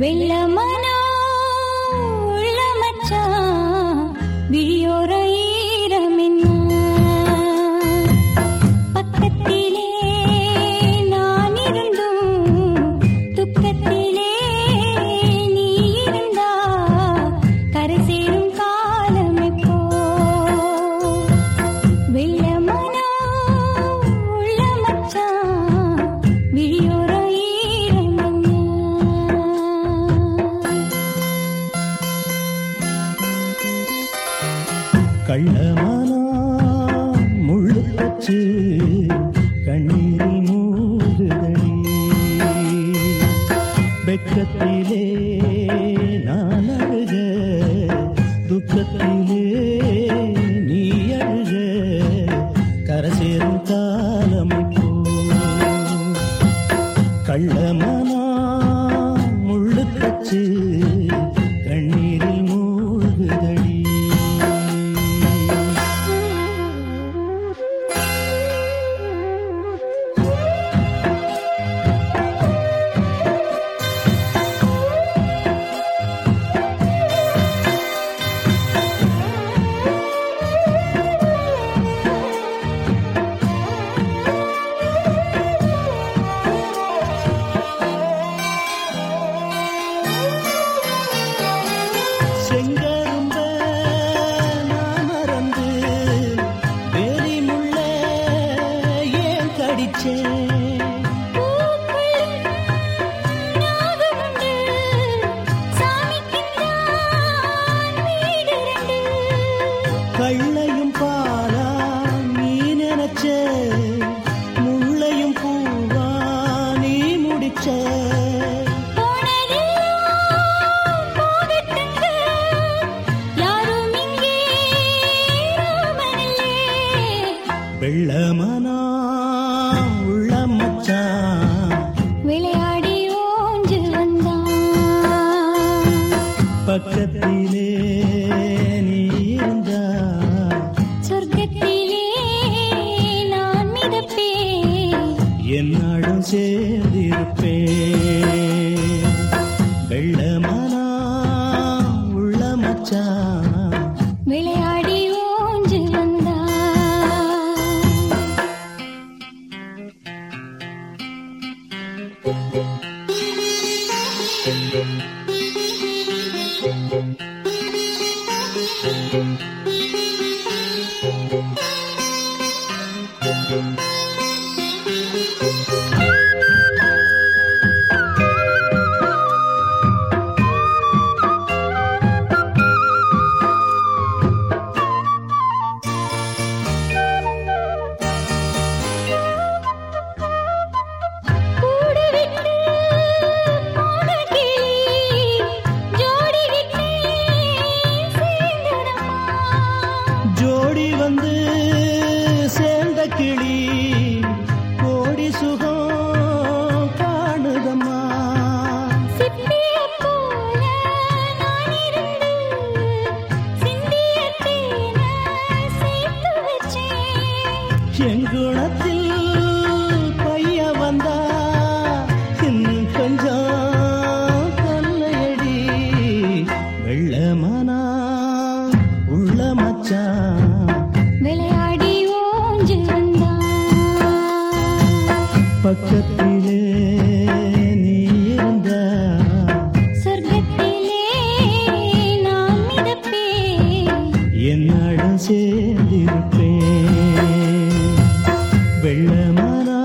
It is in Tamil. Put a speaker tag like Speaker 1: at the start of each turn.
Speaker 1: வெள்ளமனோ
Speaker 2: கள்ளமானா முள்ளு தச்சு கண்ணீரில் மூடுதடி வெக்கத்திலே நான் அழுக துக்கத்திலே நீ அழுக கரசேரும் காலம் கள்ளமானா சேர்ந்திருப்பேன். வெள்ளமனா உள்ள மச்சான்
Speaker 1: விளையாடி ஓஞ்சு வந்தான் கூடு
Speaker 2: எங்குணத்தில் பைய வந்தா இன்னும் கொஞ்சம் கல்லையடி வெள்ளமனா உள்ள மச்சான்
Speaker 1: விளையாடி ஓஞ்சு வந்தான்
Speaker 2: பக்கத்திலே நீ இருந்தா.
Speaker 1: சொர்க்கத்திலே நான்
Speaker 2: என்னடம் சேர்ந்திருப்பேன் வெள்ளமனா